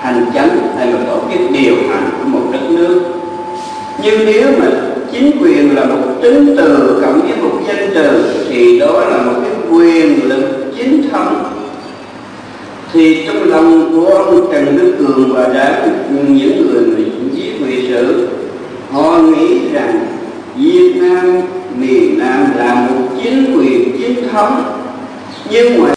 hành chánh hay là tổ chức điều hành của một đất nước. Nhưng nếu mà chính quyền là một tính từ, cộng với một danh từ, thì đó là một cái quyền lực chính thống. Thì trong lòng của ông Trần Đức Cường và đã những người mà viết lịch sử, họ nghĩ rằng Việt Nam, miền Nam là một chính quyền chính thống. Nhưng mà